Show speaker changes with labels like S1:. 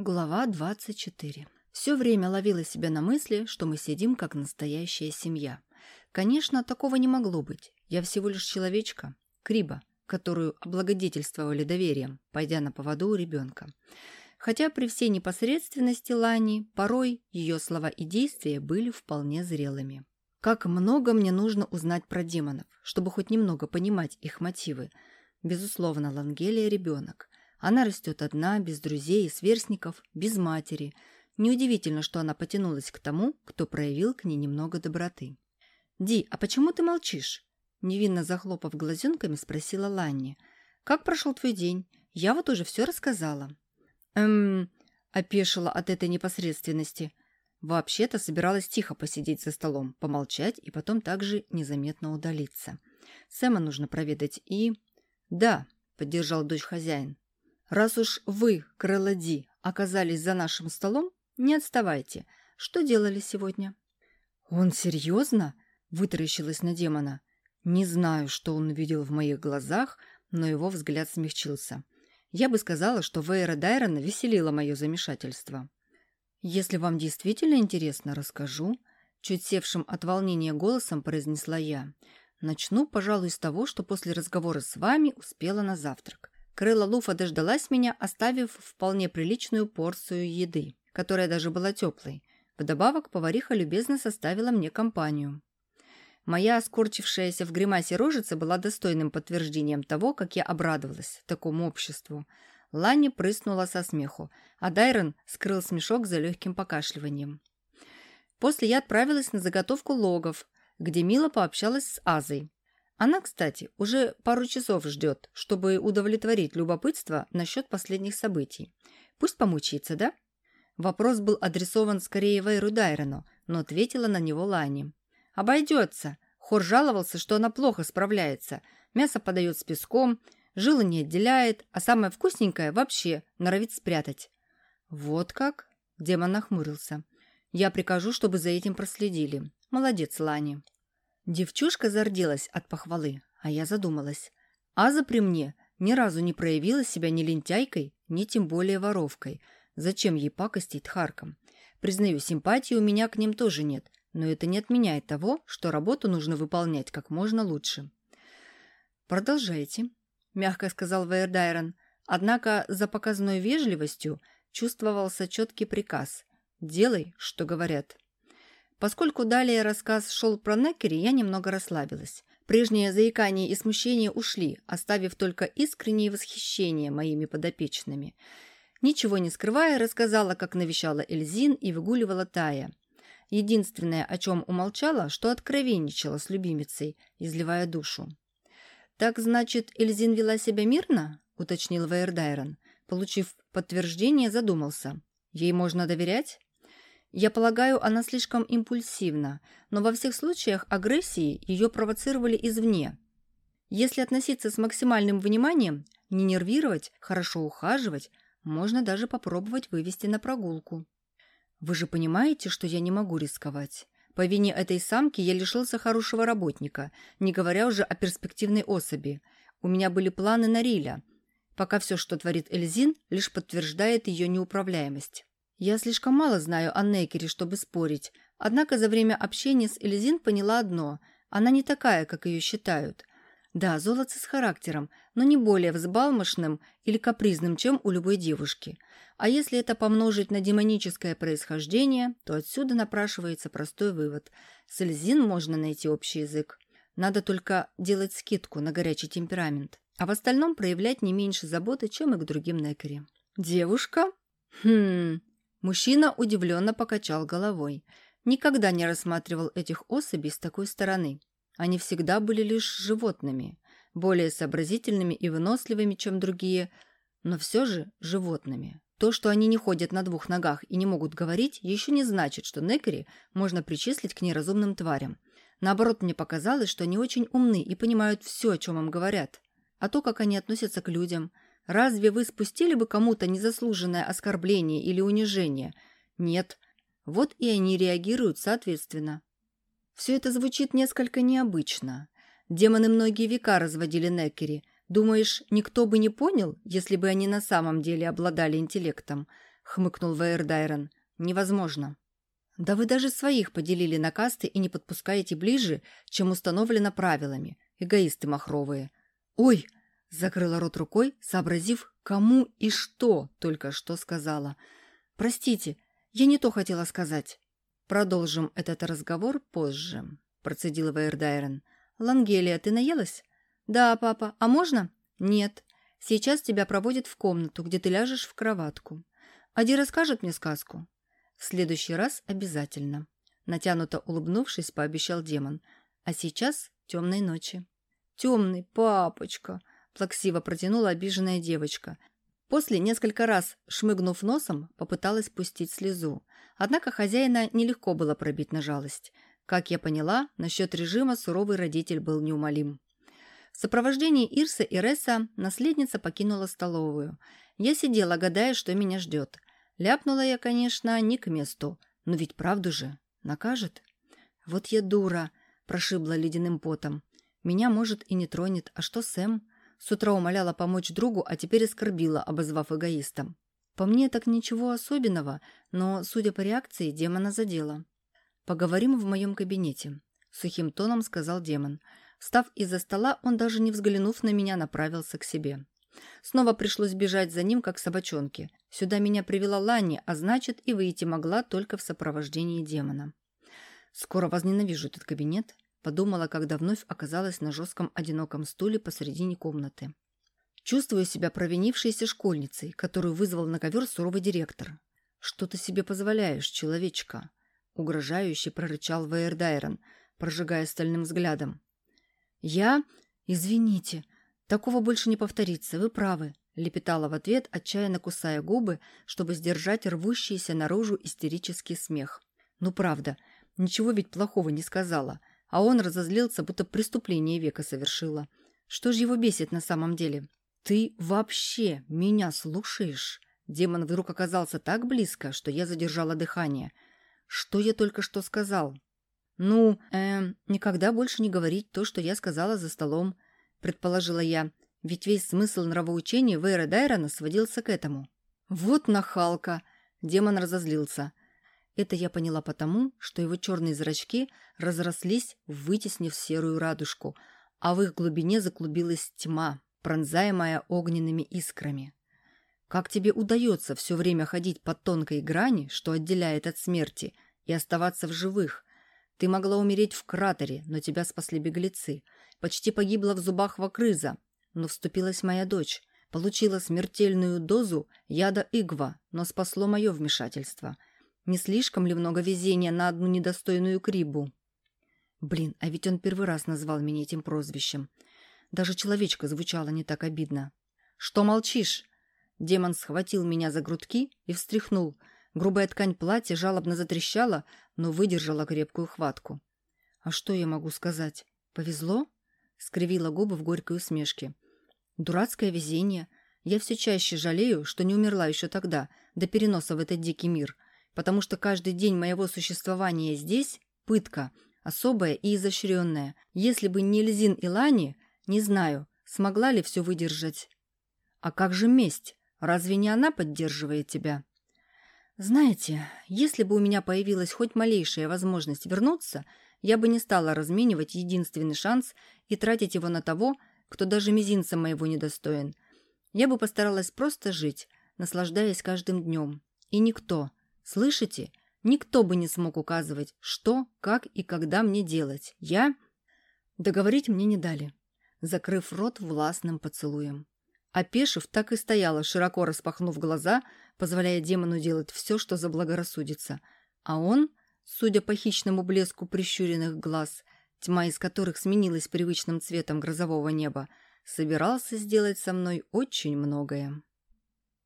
S1: Глава 24. Все время ловила себя на мысли, что мы сидим как настоящая семья. Конечно, такого не могло быть. Я всего лишь человечка, Криба, которую облагодетельствовали доверием, пойдя на поводу у ребенка. Хотя при всей непосредственности Лани, порой ее слова и действия были вполне зрелыми. Как много мне нужно узнать про демонов, чтобы хоть немного понимать их мотивы. Безусловно, Лангелия – ребенок. Она растет одна, без друзей и сверстников, без матери. Неудивительно, что она потянулась к тому, кто проявил к ней немного доброты. «Ди, а почему ты молчишь?» Невинно захлопав глазенками, спросила Ланни. «Как прошел твой день? Я вот уже все рассказала». «Эм...» – опешила от этой непосредственности. Вообще-то собиралась тихо посидеть за столом, помолчать и потом также незаметно удалиться. Сэма нужно проведать и... «Да», – поддержал дочь хозяин. «Раз уж вы, крылоди, оказались за нашим столом, не отставайте. Что делали сегодня?» «Он серьезно?» – вытаращилась на демона. Не знаю, что он увидел в моих глазах, но его взгляд смягчился. Я бы сказала, что Вейра Дайрона веселило мое замешательство. «Если вам действительно интересно, расскажу», – чуть севшим от волнения голосом произнесла я. «Начну, пожалуй, с того, что после разговора с вами успела на завтрак. Крыла Луфа дождалась меня, оставив вполне приличную порцию еды, которая даже была теплой. Вдобавок повариха любезно составила мне компанию. Моя скорчившаяся в гримасе рожица была достойным подтверждением того, как я обрадовалась такому обществу. Ланни прыснула со смеху, а Дайрон скрыл смешок за легким покашливанием. После я отправилась на заготовку логов, где мило пообщалась с Азой. Она, кстати, уже пару часов ждет, чтобы удовлетворить любопытство насчет последних событий. Пусть помучится, да? Вопрос был адресован скорее Вейру Дайрону, но ответила на него Лани. «Обойдется». Хор жаловался, что она плохо справляется. Мясо подает с песком, жилы не отделяет, а самое вкусненькое вообще норовит спрятать. «Вот как?» – демон нахмурился. «Я прикажу, чтобы за этим проследили. Молодец, Лани». Девчушка зарделась от похвалы, а я задумалась. Аза при мне ни разу не проявила себя ни лентяйкой, ни тем более воровкой. Зачем ей пакостить тхаркам? Признаю, симпатии у меня к ним тоже нет, но это не отменяет того, что работу нужно выполнять как можно лучше. «Продолжайте», – мягко сказал Вейердайрон. Однако за показной вежливостью чувствовался четкий приказ «Делай, что говорят». Поскольку далее рассказ шел про Некери, я немного расслабилась. Прежние заикания и смущение ушли, оставив только искреннее восхищение моими подопечными. Ничего не скрывая, рассказала, как навещала Эльзин и выгуливала Тая. Единственное, о чем умолчала, что откровенничала с любимицей, изливая душу. «Так, значит, Эльзин вела себя мирно?» – уточнил Вейердайрон. Получив подтверждение, задумался. «Ей можно доверять?» Я полагаю, она слишком импульсивна, но во всех случаях агрессии ее провоцировали извне. Если относиться с максимальным вниманием, не нервировать, хорошо ухаживать, можно даже попробовать вывести на прогулку. Вы же понимаете, что я не могу рисковать. По вине этой самки я лишился хорошего работника, не говоря уже о перспективной особи. У меня были планы на Риля, пока все, что творит Эльзин, лишь подтверждает ее неуправляемость. Я слишком мало знаю о Нейкере, чтобы спорить, однако за время общения с Эльзин поняла одно – она не такая, как ее считают. Да, золотце с характером, но не более взбалмошным или капризным, чем у любой девушки. А если это помножить на демоническое происхождение, то отсюда напрашивается простой вывод. С Эльзин можно найти общий язык. Надо только делать скидку на горячий темперамент, а в остальном проявлять не меньше заботы, чем и к другим Некере. «Девушка?» «Хм...» Мужчина удивленно покачал головой. Никогда не рассматривал этих особей с такой стороны. Они всегда были лишь животными, более сообразительными и выносливыми, чем другие, но все же животными. То, что они не ходят на двух ногах и не могут говорить, еще не значит, что некери можно причислить к неразумным тварям. Наоборот, мне показалось, что они очень умны и понимают все, о чем им говорят. А то, как они относятся к людям – Разве вы спустили бы кому-то незаслуженное оскорбление или унижение? Нет. Вот и они реагируют соответственно. Все это звучит несколько необычно. Демоны многие века разводили Некери. Думаешь, никто бы не понял, если бы они на самом деле обладали интеллектом? хмыкнул Вейердайрон. «Невозможно». «Да вы даже своих поделили на касты и не подпускаете ближе, чем установлено правилами. Эгоисты махровые». «Ой!» — закрыла рот рукой, сообразив, кому и что только что сказала. «Простите, я не то хотела сказать». «Продолжим этот разговор позже», — процедила Вейердайрон. «Лангелия, ты наелась?» «Да, папа. А можно?» «Нет. Сейчас тебя проводят в комнату, где ты ляжешь в кроватку. Ади расскажет мне сказку?» «В следующий раз обязательно», — натянуто улыбнувшись, пообещал демон. «А сейчас темной ночи». «Темный, папочка», — плаксиво протянула обиженная девочка. После, несколько раз шмыгнув носом, попыталась пустить слезу. Однако хозяина нелегко было пробить на жалость. Как я поняла, насчет режима суровый родитель был неумолим. В сопровождении Ирса и Ресса наследница покинула столовую. Я сидела, гадая, что меня ждет. Ляпнула я, конечно, не к месту. Но ведь правду же. Накажет? Вот я дура, прошибла ледяным потом. Меня, может, и не тронет. А что Сэм? С утра умоляла помочь другу, а теперь оскорбила, обозвав эгоистом. По мне так ничего особенного, но, судя по реакции, демона задела. «Поговорим в моем кабинете», — сухим тоном сказал демон. Встав из-за стола, он даже не взглянув на меня, направился к себе. Снова пришлось бежать за ним, как собачонки. Сюда меня привела Ланни, а значит, и выйти могла только в сопровождении демона. Скоро возненавижу этот кабинет, подумала, когда вновь оказалась на жестком одиноком стуле посредине комнаты. Чувствую себя провинившейся школьницей, которую вызвал на ковер суровый директор. «Что ты себе позволяешь, человечка?» — угрожающе прорычал Вейердайрон, прожигая стальным взглядом. «Я? Извините. Такого больше не повторится, вы правы», — лепетала в ответ, отчаянно кусая губы, чтобы сдержать рвущийся наружу истерический смех. «Ну правда, ничего ведь плохого не сказала, а он разозлился, будто преступление века совершила. Что же его бесит на самом деле? «Ты вообще меня слушаешь?» Демон вдруг оказался так близко, что я задержала дыхание. «Что я только что сказал?» «Ну, эм, никогда больше не говорить то, что я сказала за столом», — предположила я, ведь весь смысл нравоучения Вейра Дайрона сводился к этому. «Вот нахалка!» — демон разозлился. Это я поняла потому, что его черные зрачки разрослись, вытеснив серую радужку, а в их глубине заклубилась тьма, пронзаемая огненными искрами. Как тебе удается все время ходить по тонкой грани, что отделяет от смерти, и оставаться в живых, ты могла умереть в кратере, но тебя спасли беглецы. Почти погибла в зубах вакрыза, но вступилась моя дочь. Получила смертельную дозу яда игва, но спасло мое вмешательство. Не слишком ли много везения на одну недостойную крибу? Блин, а ведь он первый раз назвал меня этим прозвищем. Даже человечка звучала не так обидно. «Что молчишь?» Демон схватил меня за грудки и встряхнул – Грубая ткань платья жалобно затрещала, но выдержала крепкую хватку. «А что я могу сказать? Повезло?» — скривила губы в горькой усмешке. «Дурацкое везение. Я все чаще жалею, что не умерла еще тогда, до переноса в этот дикий мир, потому что каждый день моего существования здесь — пытка, особая и изощренная. Если бы не Льзин и Лани, не знаю, смогла ли все выдержать. А как же месть? Разве не она поддерживает тебя?» Знаете, если бы у меня появилась хоть малейшая возможность вернуться, я бы не стала разменивать единственный шанс и тратить его на того, кто даже мизинца моего недостоин. Я бы постаралась просто жить, наслаждаясь каждым днем. И никто, слышите, никто бы не смог указывать, что, как и когда мне делать. Я... Договорить мне не дали, закрыв рот властным поцелуем. Опешив, так и стояла, широко распахнув глаза, позволяя демону делать все, что заблагорассудится. А он, судя по хищному блеску прищуренных глаз, тьма из которых сменилась привычным цветом грозового неба, собирался сделать со мной очень многое.